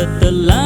that the light